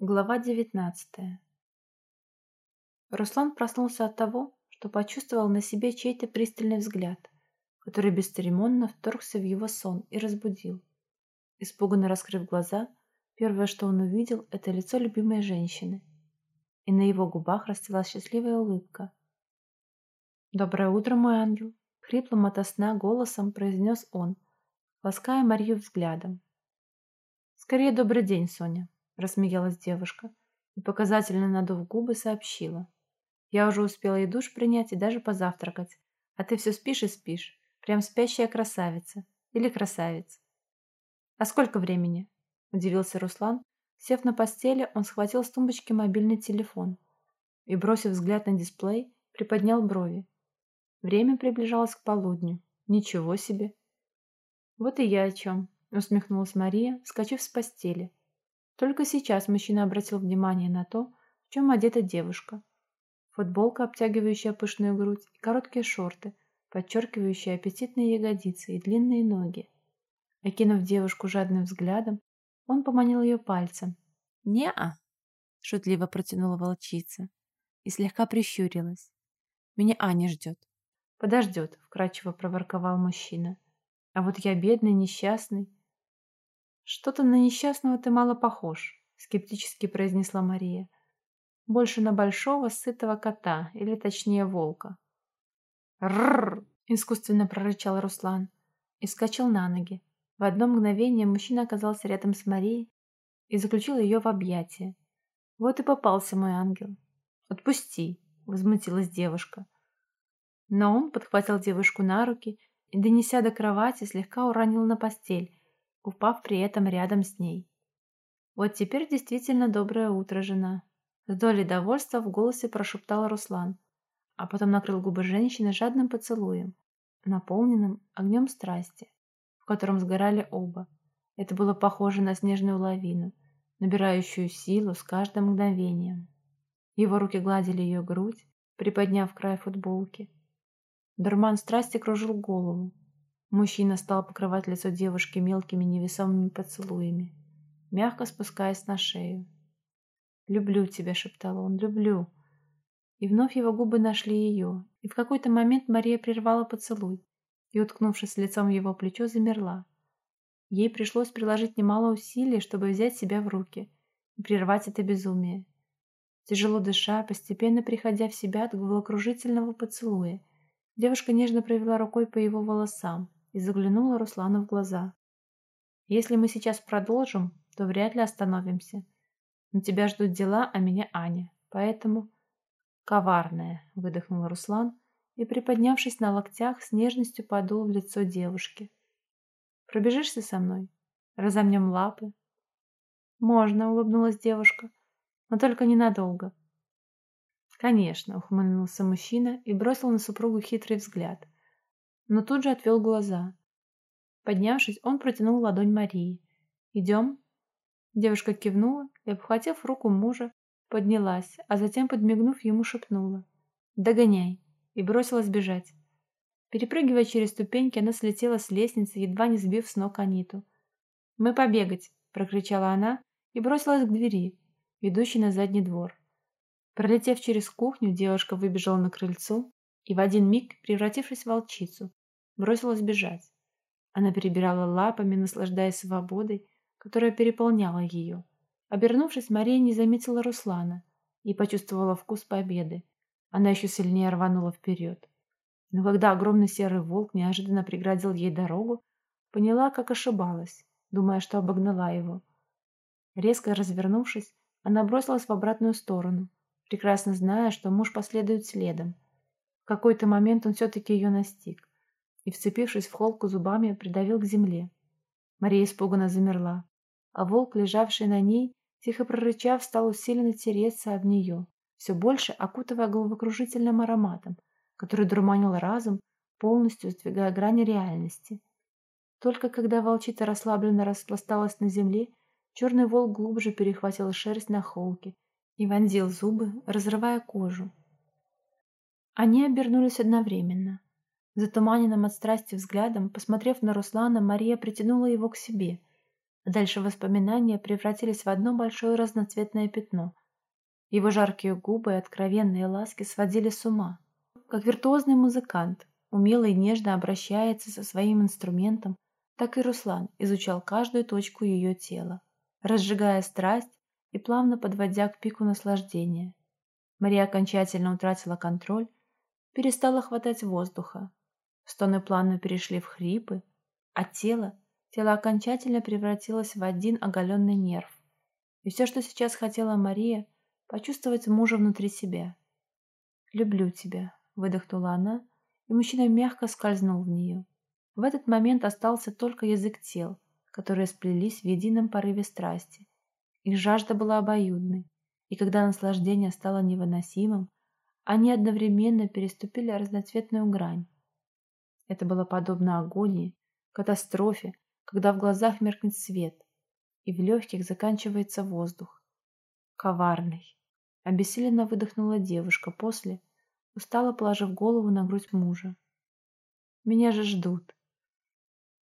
Глава девятнадцатая Руслан проснулся от того, что почувствовал на себе чей-то пристальный взгляд, который бесцеремонно вторгся в его сон и разбудил. Испуганно раскрыв глаза, первое, что он увидел, это лицо любимой женщины. И на его губах расцвела счастливая улыбка. «Доброе утро, мой ангел!» — хриплым ото сна голосом произнес он, лаская Марию взглядом. «Скорее добрый день, Соня!» Рассмеялась девушка и, показательно надув губы, сообщила. «Я уже успела и душ принять, и даже позавтракать. А ты все спишь и спишь. Прям спящая красавица. Или красавец». «А сколько времени?» – удивился Руслан. Сев на постели, он схватил с тумбочки мобильный телефон и, бросив взгляд на дисплей, приподнял брови. Время приближалось к полудню. Ничего себе! «Вот и я о чем», – усмехнулась Мария, вскочив с постели – только сейчас мужчина обратил внимание на то, в чем одета девушка. Футболка, обтягивающая пышную грудь, и короткие шорты, подчеркивающие аппетитные ягодицы и длинные ноги. Окинув девушку жадным взглядом, он поманил ее пальцем. «Не-а!» — шутливо протянула волчица и слегка прищурилась. «Меня Аня ждет». «Подождет», — вкрадчиво проворковал мужчина. «А вот я бедный, несчастный, «Что-то на несчастного ты мало похож», — скептически произнесла Мария. «Больше на большого сытого кота, или точнее волка». «Рррр!» — искусственно прорычал Руслан и вскочил на ноги. В одно мгновение мужчина оказался рядом с Марией и заключил ее в объятия. «Вот и попался мой ангел». «Отпусти!» — возмутилась девушка. Но он подхватил девушку на руки и, донеся до кровати, слегка уронил на постель, упав при этом рядом с ней. «Вот теперь действительно доброе утро, жена!» С долей довольства в голосе прошептал Руслан, а потом накрыл губы женщины жадным поцелуем, наполненным огнем страсти, в котором сгорали оба. Это было похоже на снежную лавину, набирающую силу с каждым мгновением. Его руки гладили ее грудь, приподняв край футболки. Дурман страсти кружил голову, Мужчина стал покрывать лицо девушки мелкими невесомыми поцелуями, мягко спускаясь на шею. «Люблю тебя», — шептал он, — «люблю». И вновь его губы нашли ее, и в какой-то момент Мария прервала поцелуй и, уткнувшись лицом в его плечо, замерла. Ей пришлось приложить немало усилий, чтобы взять себя в руки и прервать это безумие. Тяжело дыша, постепенно приходя в себя от головокружительного поцелуя, девушка нежно провела рукой по его волосам, и заглянула Руслану в глаза. «Если мы сейчас продолжим, то вряд ли остановимся. На тебя ждут дела, а меня Аня. Поэтому...» «Коварная», — выдохнул Руслан и, приподнявшись на локтях, с нежностью подул в лицо девушки. «Пробежишься со мной? Разомнем лапы?» «Можно», — улыбнулась девушка, — «но только ненадолго». «Конечно», — ухмыльнулся мужчина и бросил на супругу хитрый взгляд — но тут же отвел глаза. Поднявшись, он протянул ладонь Марии. «Идем?» Девушка кивнула и, обхватив руку мужа, поднялась, а затем, подмигнув, ему шепнула. «Догоняй!» и бросилась бежать. Перепрыгивая через ступеньки, она слетела с лестницы, едва не сбив с ног Аниту. «Мы побегать!» – прокричала она и бросилась к двери, ведущей на задний двор. Пролетев через кухню, девушка выбежала на крыльцо и в один миг, превратившись в волчицу, бросилась бежать. Она перебирала лапами, наслаждаясь свободой, которая переполняла ее. Обернувшись, Мария не заметила Руслана и почувствовала вкус победы. Она еще сильнее рванула вперед. Но когда огромный серый волк неожиданно преградил ей дорогу, поняла, как ошибалась, думая, что обогнала его. Резко развернувшись, она бросилась в обратную сторону, прекрасно зная, что муж последует следом. В какой-то момент он все-таки ее настиг и, вцепившись в холку зубами, придавил к земле. Мария испуганно замерла, а волк, лежавший на ней, тихо прорычав, стал усиленно тереться об нее, все больше окутывая головокружительным ароматом, который дурманил разум, полностью сдвигая грани реальности. Только когда волчица расслабленно распласталась на земле, черный волк глубже перехватил шерсть на холке и вонзил зубы, разрывая кожу. Они обернулись одновременно. Затуманенным от страсти взглядом, посмотрев на Руслана, Мария притянула его к себе Дальше воспоминания превратились в одно большое разноцветное пятно. Его жаркие губы и откровенные ласки сводили с ума. Как виртуозный музыкант, умело и нежно обращается со своим инструментом, так и Руслан изучал каждую точку ее тела, разжигая страсть и плавно подводя к пику наслаждения. Мария окончательно утратила контроль, перестала хватать воздуха. Стоны плавно перешли в хрипы, а тело, тело окончательно превратилось в один оголенный нерв. И все, что сейчас хотела Мария, почувствовать мужа внутри себя. «Люблю тебя», — выдохнула она, и мужчина мягко скользнул в нее. В этот момент остался только язык тел, которые сплелись в едином порыве страсти. Их жажда была обоюдной, и когда наслаждение стало невыносимым, они одновременно переступили разноцветную грань. Это было подобно агонии, катастрофе, когда в глазах меркнет свет, и в легких заканчивается воздух. Коварный. Обессиленно выдохнула девушка после, устало положив голову на грудь мужа. Меня же ждут.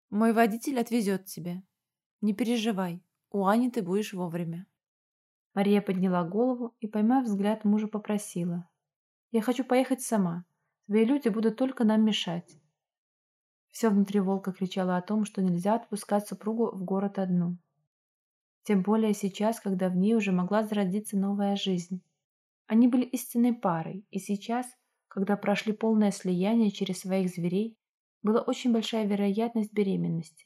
Мой водитель отвезет тебя. Не переживай, у Ани ты будешь вовремя. Мария подняла голову и, поймав взгляд мужа, попросила. Я хочу поехать сама. Твои люди будут только нам мешать. Все внутри волка кричало о том, что нельзя отпускать супругу в город одну. Тем более сейчас, когда в ней уже могла зародиться новая жизнь. Они были истинной парой, и сейчас, когда прошли полное слияние через своих зверей, была очень большая вероятность беременности.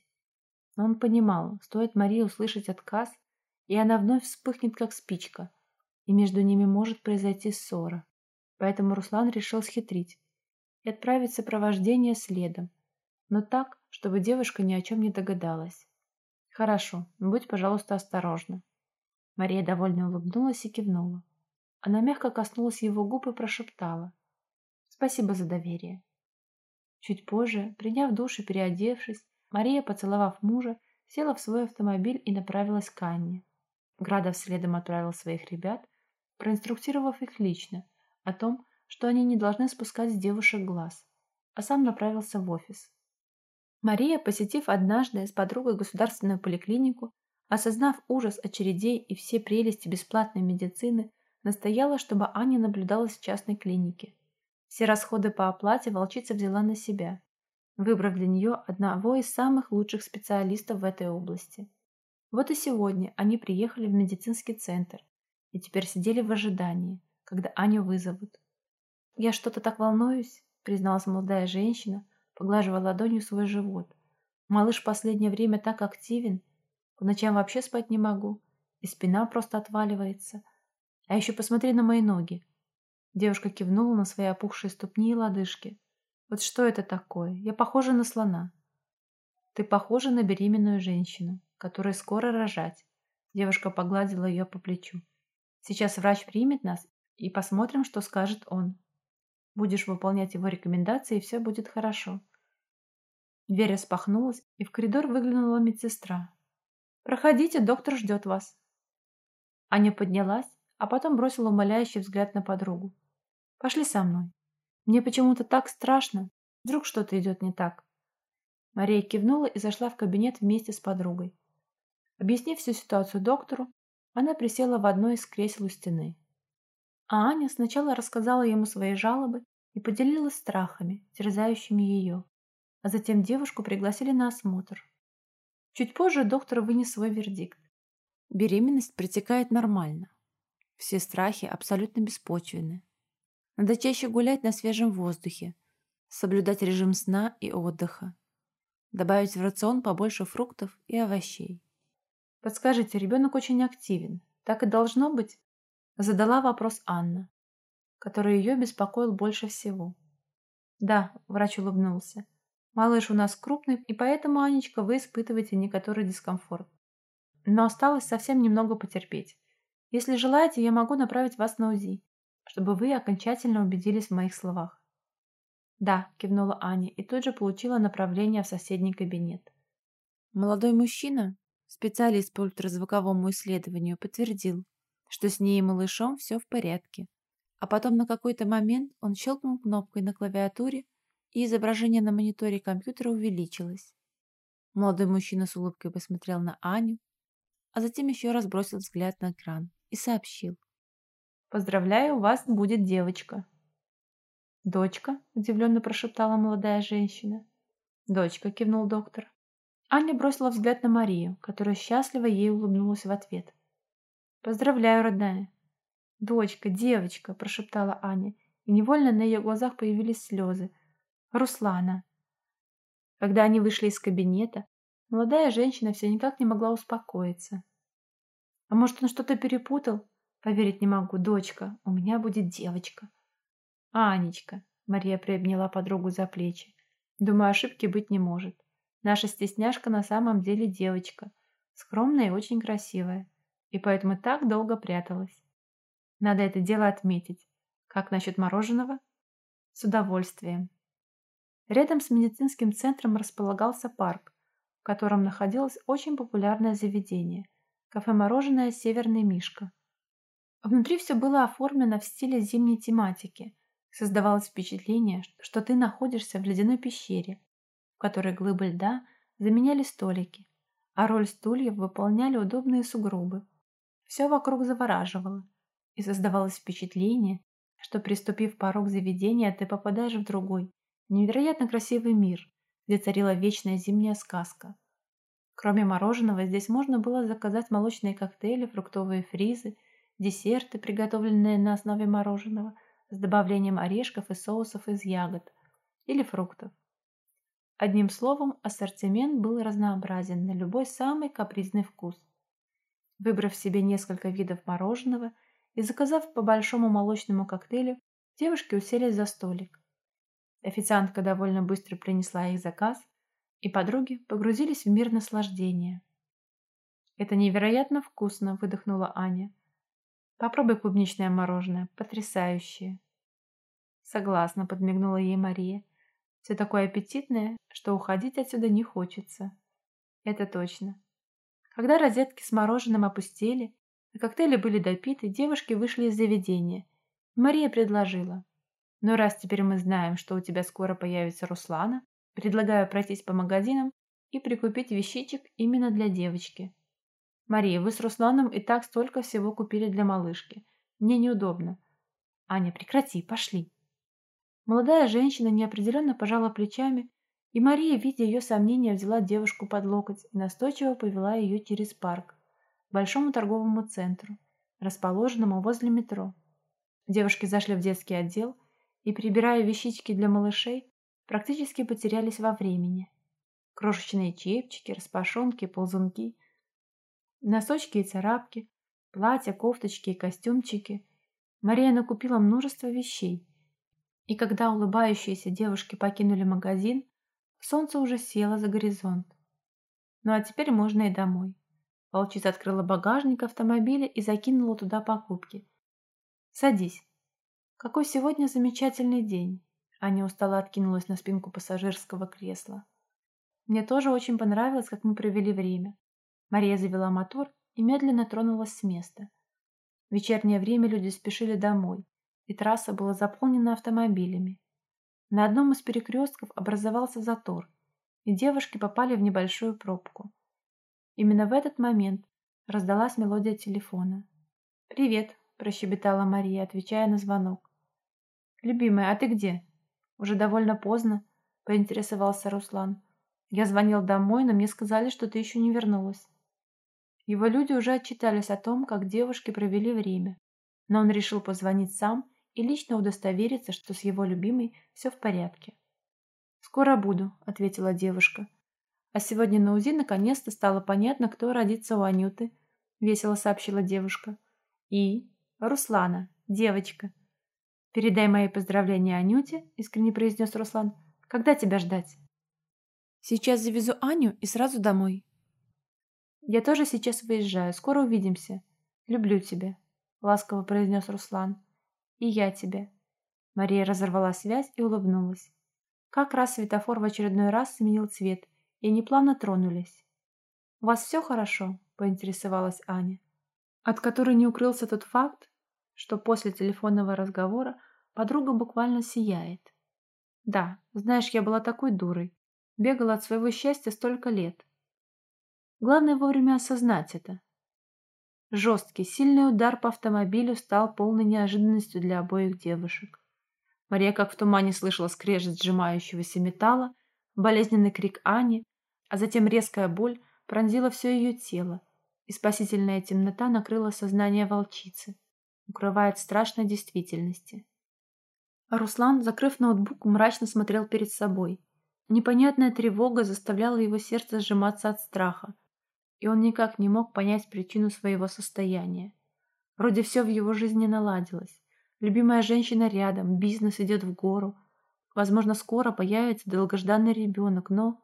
Но он понимал, стоит Марии услышать отказ, и она вновь вспыхнет, как спичка, и между ними может произойти ссора. Поэтому Руслан решил схитрить и отправить сопровождение следом, но так, чтобы девушка ни о чем не догадалась. «Хорошо, будь, пожалуйста, осторожна». Мария довольно улыбнулась и кивнула. Она мягко коснулась его губ и прошептала. «Спасибо за доверие». Чуть позже, приняв душ и переодевшись, Мария, поцеловав мужа, села в свой автомобиль и направилась к Анне. Градов следом отправил своих ребят, проинструктировав их лично о том, что они не должны спускать с девушек глаз, а сам направился в офис. Мария, посетив однажды с подругой государственную поликлинику, осознав ужас очередей и все прелести бесплатной медицины, настояла, чтобы Аня наблюдалась в частной клинике. Все расходы по оплате волчица взяла на себя, выбрав для нее одного из самых лучших специалистов в этой области. Вот и сегодня они приехали в медицинский центр и теперь сидели в ожидании, когда Аню вызовут. «Я что-то так волнуюсь», — призналась молодая женщина, поглаживая ладонью свой живот. «Малыш в последнее время так активен, по ночам вообще спать не могу, и спина просто отваливается. А еще посмотри на мои ноги. Девушка кивнула на свои опухшие ступни и лодыжки. Вот что это такое? Я похожа на слона. Ты похожа на беременную женщину, которая скоро рожать. Девушка погладила ее по плечу. Сейчас врач примет нас и посмотрим, что скажет он. Будешь выполнять его рекомендации, и все будет хорошо. Дверь распахнулась, и в коридор выглянула медсестра. «Проходите, доктор ждет вас». Аня поднялась, а потом бросила умоляющий взгляд на подругу. «Пошли со мной. Мне почему-то так страшно. Вдруг что-то идет не так». Мария кивнула и зашла в кабинет вместе с подругой. Объяснив всю ситуацию доктору, она присела в одно из кресел у стены. А Аня сначала рассказала ему свои жалобы и поделилась страхами, терзающими ее, а затем девушку пригласили на осмотр. Чуть позже доктор вынес свой вердикт. Беременность протекает нормально. Все страхи абсолютно беспочвенны. Надо чаще гулять на свежем воздухе, соблюдать режим сна и отдыха, добавить в рацион побольше фруктов и овощей. Подскажите, ребенок очень активен. Так и должно быть? Задала вопрос Анна, который ее беспокоил больше всего. Да, врач улыбнулся. Малыш у нас крупный, и поэтому, Анечка, вы испытываете некоторый дискомфорт. Но осталось совсем немного потерпеть. Если желаете, я могу направить вас на УЗИ, чтобы вы окончательно убедились в моих словах. Да, кивнула Аня и тут же получила направление в соседний кабинет. Молодой мужчина, специалист по ультразвуковому исследованию, подтвердил, что с ней и малышом все в порядке. А потом на какой-то момент он щелкнул кнопкой на клавиатуре, и изображение на мониторе компьютера увеличилось. Молодой мужчина с улыбкой посмотрел на Аню, а затем еще раз бросил взгляд на экран и сообщил. «Поздравляю, у вас будет девочка». «Дочка?» – удивленно прошептала молодая женщина. «Дочка», – кивнул доктор. Аня бросила взгляд на Марию, которая счастливо ей улыбнулась в ответ. «Поздравляю, родная!» «Дочка, девочка!» – прошептала Аня, и невольно на ее глазах появились слезы. «Руслана!» Когда они вышли из кабинета, молодая женщина все никак не могла успокоиться. «А может, он что-то перепутал?» «Поверить не могу, дочка, у меня будет девочка». «Анечка!» – Мария приобняла подругу за плечи. «Думаю, ошибки быть не может. Наша стесняшка на самом деле девочка, скромная и очень красивая, и поэтому так долго пряталась. Надо это дело отметить. Как насчет мороженого? С удовольствием. Рядом с медицинским центром располагался парк, в котором находилось очень популярное заведение – кафе-мороженое «Северный Мишка». Внутри все было оформлено в стиле зимней тематики. Создавалось впечатление, что ты находишься в ледяной пещере, в которой глыбы льда заменяли столики, а роль стульев выполняли удобные сугробы. Все вокруг завораживало, и создавалось впечатление, что, приступив порог заведения, ты попадаешь в другой, невероятно красивый мир, где царила вечная зимняя сказка. Кроме мороженого, здесь можно было заказать молочные коктейли, фруктовые фризы, десерты, приготовленные на основе мороженого, с добавлением орешков и соусов из ягод или фруктов. Одним словом, ассортимент был разнообразен на любой самый капризный вкус. Выбрав себе несколько видов мороженого и заказав по большому молочному коктейлю, девушки уселись за столик. Официантка довольно быстро принесла их заказ, и подруги погрузились в мир наслаждения. «Это невероятно вкусно!» – выдохнула Аня. «Попробуй клубничное мороженое. Потрясающее!» «Согласна», – подмигнула ей Мария. «Все такое аппетитное, что уходить отсюда не хочется». «Это точно». Когда розетки с мороженым опустели, а коктейли были допиты, девушки вышли из заведения. Мария предложила. Но раз теперь мы знаем, что у тебя скоро появится Руслана, предлагаю пройтись по магазинам и прикупить вещичек именно для девочки. Мария, вы с Русланом и так столько всего купили для малышки. Мне неудобно. Аня, прекрати, пошли. Молодая женщина неопределенно пожала плечами, и Мария, видя ее сомнения, взяла девушку под локоть и настойчиво повела ее через парк, к большому торговому центру, расположенному возле метро. Девушки зашли в детский отдел и, прибирая вещички для малышей, практически потерялись во времени. Крошечные чепчики, распашонки, ползунки, носочки и царапки, платья, кофточки и костюмчики. Мария накупила множество вещей. И когда улыбающиеся девушки покинули магазин, солнце уже село за горизонт. Ну а теперь можно и домой. Волчица открыла багажник автомобиля и закинула туда покупки. «Садись», какой сегодня замечательный день. Аня устало откинулась на спинку пассажирского кресла. Мне тоже очень понравилось, как мы провели время. Мария завела мотор и медленно тронулась с места. В вечернее время люди спешили домой, и трасса была заполнена автомобилями. На одном из перекрестков образовался затор, и девушки попали в небольшую пробку. Именно в этот момент раздалась мелодия телефона. «Привет», – прощебетала Мария, отвечая на звонок. «Любимая, а ты где?» «Уже довольно поздно», — поинтересовался Руслан. «Я звонил домой, но мне сказали, что ты еще не вернулась». Его люди уже отчитались о том, как девушки провели время, но он решил позвонить сам и лично удостовериться, что с его любимой все в порядке. «Скоро буду», — ответила девушка. «А сегодня на УЗИ наконец-то стало понятно, кто родится у Анюты», — весело сообщила девушка. «И? Руслана, девочка». «Передай мои поздравления Анюте», — искренне произнес Руслан. «Когда тебя ждать?» «Сейчас завезу Аню и сразу домой». «Я тоже сейчас выезжаю. Скоро увидимся. Люблю тебя», — ласково произнес Руслан. «И я тебя». Мария разорвала связь и улыбнулась. Как раз светофор в очередной раз сменил цвет, и они плавно тронулись. «У вас все хорошо?» – поинтересовалась Аня, от которой не укрылся тот факт, что после телефонного разговора подруга буквально сияет. Да, знаешь, я была такой дурой. бегал от своего счастья столько лет. Главное вовремя осознать это. Жесткий, сильный удар по автомобилю стал полной неожиданностью для обоих девушек. Мария как в тумане слышала скрежет сжимающегося металла, болезненный крик Ани, а затем резкая боль пронзила все ее тело, и спасительная темнота накрыла сознание волчицы, укрывая от страшной действительности. Руслан, закрыв ноутбук, мрачно смотрел перед собой. Непонятная тревога заставляла его сердце сжиматься от страха, и он никак не мог понять причину своего состояния. Вроде все в его жизни наладилось. Любимая женщина рядом, бизнес идет в гору. Возможно, скоро появится долгожданный ребенок, но...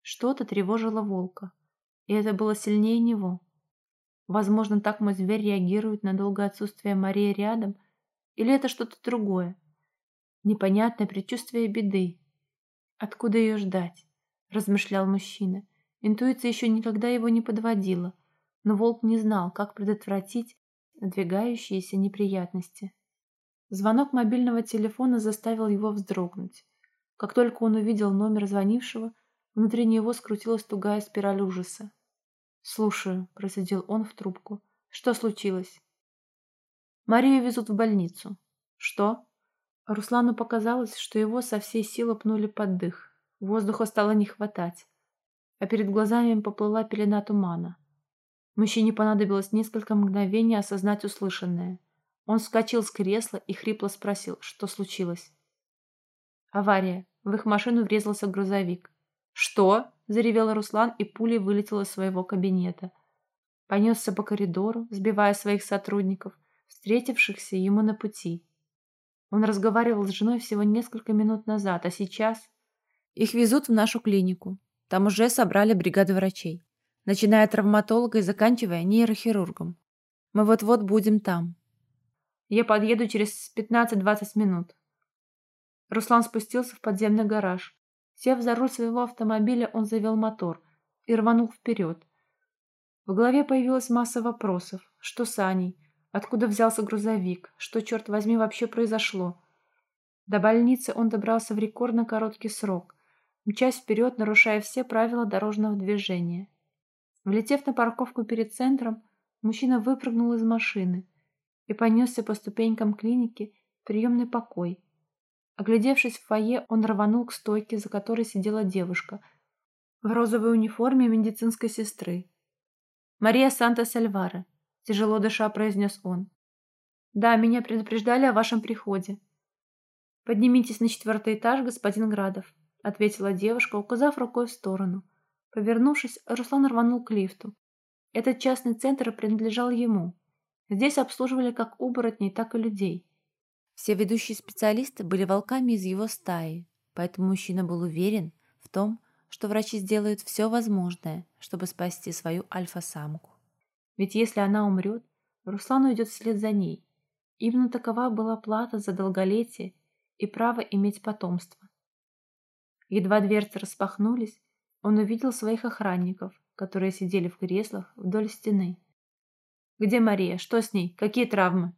Что-то тревожило волка, и это было сильнее него. Возможно, так мой зверь реагирует на долгое отсутствие Марии рядом, или это что-то другое. Непонятное предчувствие беды. Откуда ее ждать? Размышлял мужчина. Интуиция еще никогда его не подводила, но волк не знал, как предотвратить надвигающиеся неприятности. Звонок мобильного телефона заставил его вздрогнуть. Как только он увидел номер звонившего, внутри него скрутилась тугая спираль ужаса. «Слушаю», – процедил он в трубку. «Что случилось?» «Марию везут в больницу». «Что?» Руслану показалось, что его со всей силы пнули под дых. Воздуха стало не хватать, а перед глазами поплыла пелена тумана. Мужчине понадобилось несколько мгновений осознать услышанное. Он вскочил с кресла и хрипло спросил, что случилось. «Авария. В их машину врезался грузовик». «Что?» – заревел Руслан, и пулей вылетел из своего кабинета. Понесся по коридору, сбивая своих сотрудников, встретившихся ему на пути. Он разговаривал с женой всего несколько минут назад, а сейчас... Их везут в нашу клинику. Там уже собрали бригаду врачей, начиная от травматолога и заканчивая нейрохирургом. Мы вот-вот будем там. Я подъеду через 15-20 минут. Руслан спустился в подземный гараж. Сев за руль своего автомобиля, он завел мотор и рванул вперед. В голове появилась масса вопросов. Что с Аней? Откуда взялся грузовик? Что, черт возьми, вообще произошло? До больницы он добрался в рекордно короткий срок, мчась вперед, нарушая все правила дорожного движения. Влетев на парковку перед центром, мужчина выпрыгнул из машины и понесся по ступенькам клиники в приемный покой. Оглядевшись в фойе, он рванул к стойке, за которой сидела девушка в розовой униформе медицинской сестры. «Мария Санта-Сальвара», — тяжело дыша произнес он. «Да, меня предупреждали о вашем приходе». «Поднимитесь на четвертый этаж, господин Градов», — ответила девушка, указав рукой в сторону. Повернувшись, Руслан рванул к лифту. Этот частный центр принадлежал ему. Здесь обслуживали как оборотней, так и людей. Все ведущие специалисты были волками из его стаи, поэтому мужчина был уверен в том, что врачи сделают все возможное, чтобы спасти свою альфа-самку. Ведь если она умрет, Руслан уйдет вслед за ней. Именно такова была плата за долголетие и право иметь потомство. Едва дверцы распахнулись, он увидел своих охранников, которые сидели в креслах вдоль стены. «Где Мария? Что с ней? Какие травмы?»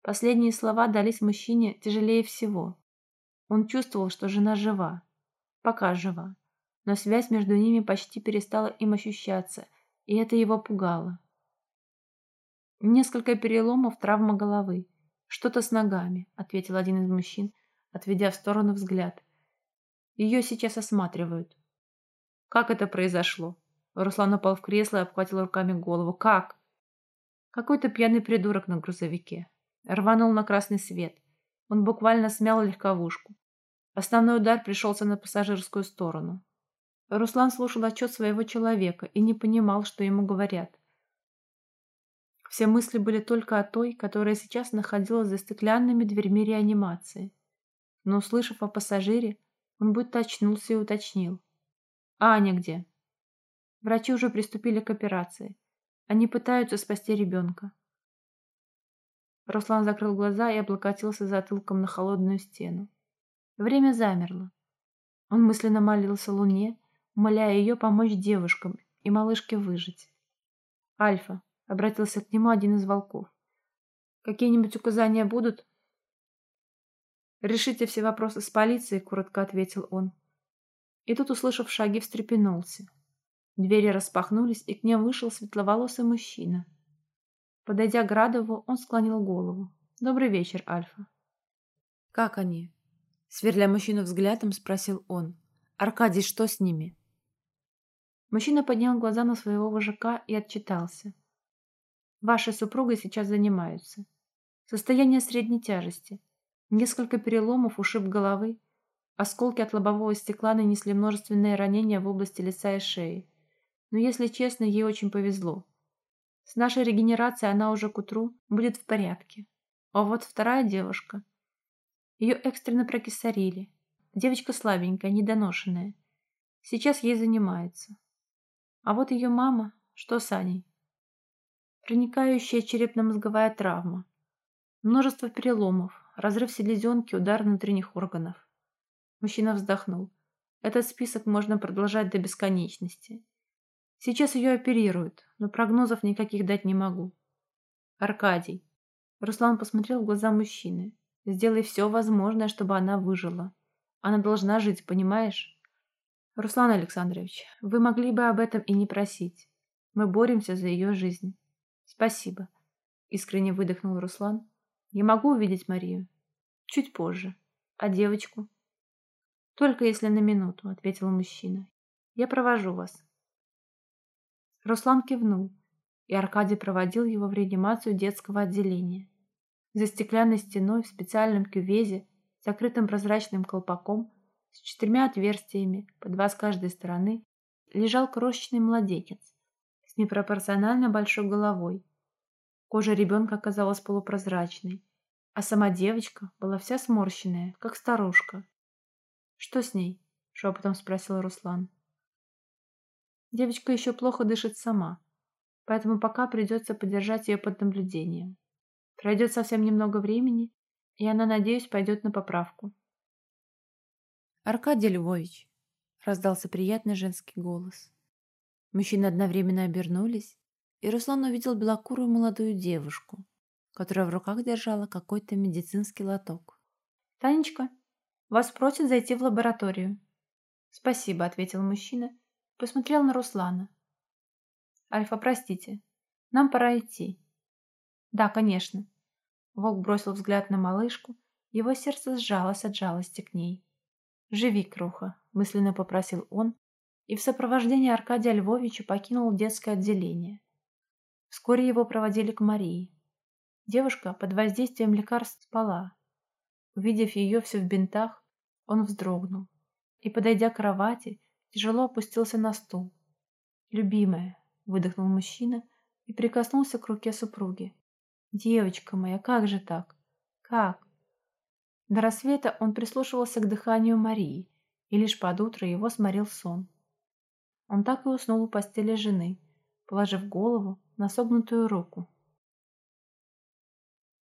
Последние слова дались мужчине тяжелее всего. Он чувствовал, что жена жива. Пока жива. Но связь между ними почти перестала им ощущаться, и это его пугало. «Несколько переломов, травма головы. Что-то с ногами», — ответил один из мужчин, отведя в сторону взгляд. «Ее сейчас осматривают». «Как это произошло?» Руслан упал в кресло и обхватил руками голову. «Как?» «Какой-то пьяный придурок на грузовике. Рванул на красный свет. Он буквально смял легковушку. Основной удар пришелся на пассажирскую сторону. Руслан слушал отчет своего человека и не понимал, что ему говорят. Все мысли были только о той, которая сейчас находилась за стеклянными дверьми реанимации. Но, услышав о пассажире, он будто очнулся и уточнил. «А Аня где?» Врачи уже приступили к операции. Они пытаются спасти ребенка. Руслан закрыл глаза и облокотился затылком на холодную стену. Время замерло. Он мысленно молился Луне, умоляя ее помочь девушкам и малышке выжить. «Альфа, Обратился к нему один из волков. «Какие-нибудь указания будут?» «Решите все вопросы с полицией», — коротко ответил он. И тут, услышав шаги, встрепенулся. Двери распахнулись, и к ним вышел светловолосый мужчина. Подойдя к Градову, он склонил голову. «Добрый вечер, Альфа». «Как они?» Сверля мужчину взглядом, спросил он. «Аркадий, что с ними?» Мужчина поднял глаза на своего вожака и отчитался. «Вашей супругой сейчас занимаются. Состояние средней тяжести. Несколько переломов, ушиб головы. Осколки от лобового стекла нанесли множественные ранения в области лица и шеи. Но, если честно, ей очень повезло. С нашей регенерацией она уже к утру будет в порядке. А вот вторая девушка. Ее экстренно прокисарили. Девочка слабенькая, недоношенная. Сейчас ей занимается. А вот ее мама, что с Аней? Проникающая черепно-мозговая травма. Множество переломов, разрыв селезенки, удар внутренних органов. Мужчина вздохнул. Этот список можно продолжать до бесконечности. Сейчас ее оперируют, но прогнозов никаких дать не могу. Аркадий. Руслан посмотрел в глаза мужчины. Сделай все возможное, чтобы она выжила. Она должна жить, понимаешь? Руслан Александрович, вы могли бы об этом и не просить. Мы боремся за ее жизнь. Спасибо. Искренне выдохнул Руслан. Я могу увидеть Марию? Чуть позже. А девочку? Только если на минуту, ответил мужчина. Я провожу вас. Руслан кивнул, и Аркадий проводил его в реанимацию детского отделения. За стеклянной стеной в специальном кювезе, закрытым прозрачным колпаком, с четырьмя отверстиями, по два с каждой стороны, лежал крошечный младенец с непропорционально большой головой. Кожа ребенка оказалась полупрозрачной, а сама девочка была вся сморщенная, как старушка. «Что с ней?» — шепотом спросил Руслан. Девочка еще плохо дышит сама, поэтому пока придется подержать ее под наблюдением. Пройдет совсем немного времени, и она, надеюсь, пойдет на поправку. «Аркадий Львович!» — раздался приятный женский голос. Мужчины одновременно обернулись, и Руслан увидел белокурую молодую девушку, которая в руках держала какой-то медицинский лоток. «Танечка, вас просят зайти в лабораторию». «Спасибо», — ответил мужчина Посмотрел на Руслана. «Альфа, простите, нам пора идти». «Да, конечно». Волк бросил взгляд на малышку, его сердце сжалось от жалости к ней. «Живи, круха», — мысленно попросил он, и в сопровождении Аркадия Львовича покинул детское отделение. Вскоре его проводили к Марии. Девушка под воздействием лекарств спала. Увидев ее все в бинтах, он вздрогнул и, подойдя к кровати, тяжело опустился на стул. «Любимая», — выдохнул мужчина и прикоснулся к руке супруги. «Девочка моя, как же так? Как?» До рассвета он прислушивался к дыханию Марии, и лишь под утро его сморил сон. Он так и уснул у постели жены, положив голову на согнутую руку